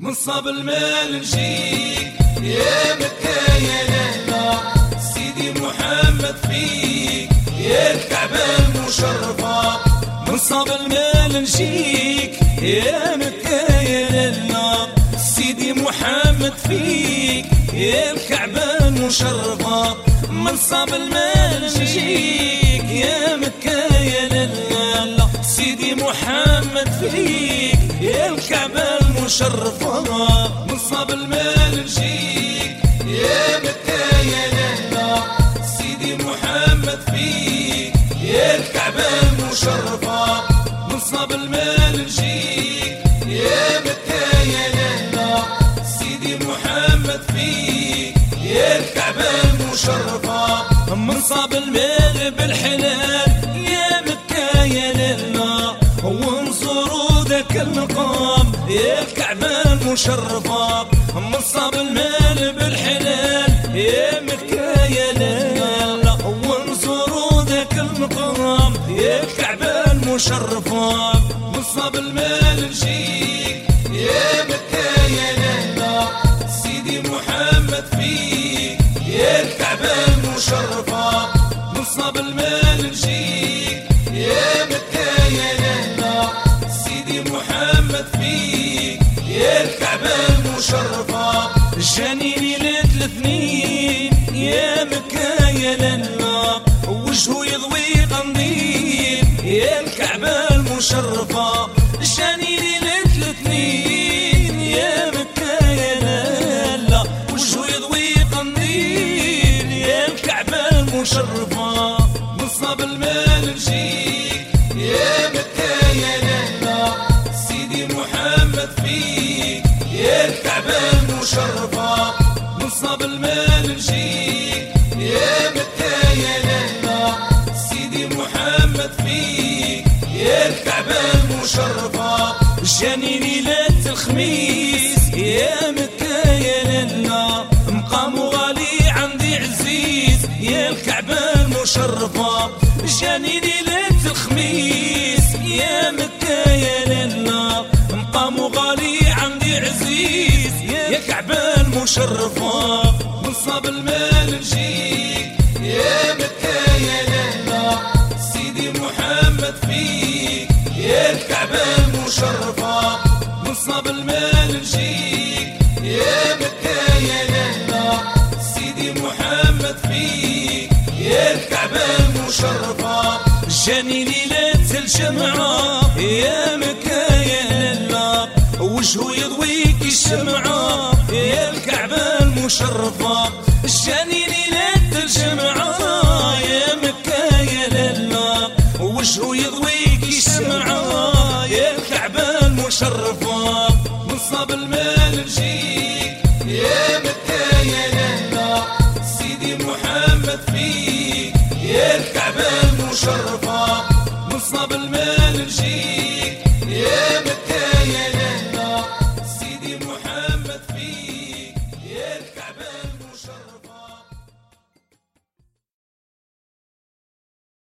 منصب المال نجيك يا مكة يا لهلا سيدي محمد فيك يا الكعبة المشرفة منصب المال نجيك يا مكة يا لهلا سيدي محمد فيك يا الكعبة المشرفة منصب المال نجيك يا مكة يا لهلا سيدي محمد فيك يا الكعبة المشرفة منصب المال نجيك. يا مكة يا لهلا سيدي محمد فيك. يا الكعبة المشرفة منصب المال نجيك. يا مكة يا لهلا سيدي محمد فيك. يا الكعبة المشرفة منصب المال بالحلال يا مكة يا لهلا وانصروا ذاك المقام يا الكعبة المشرفة منصب المال بالحلال. يا مكة يا ليلى وانصروا ذاك المقام يا الكعبة المشرفة منصب المال نجيك يا مكة وجهه يضوي قنديل يا الكعبة المشرفة جاني ليلة الاثنين. يا مكة يا لنا وجهه يضوي قنديل يا الكعبة المشرفة نصب المال نجيك. يا مكة يا لنا سيدي محمد فيك. يا الكعبة المشرفة نصب المال نجيك. المشرفة جاني ليلة الخميس يا مكة يا لهلا مقام غالي عندي عزيز. يا الكعبة المشرفة جاني ليلة الخميس يا مكة يا لهلا مقام غالي عندي عزيز. يا كعبة المشرفة. منصب المال نجيك. يا مكة يا لهلا سيدي محمد فيك. يا الكعبة المشرفة جاني ليلة الجمعة. يا مكة يا لهلا وجهه يضويك الشمعة. يا الكعبة المشرفة جاني ليلة الجمعة. يا مكة يا لهلا وجهه يضويك خلصنا بالمال نجيب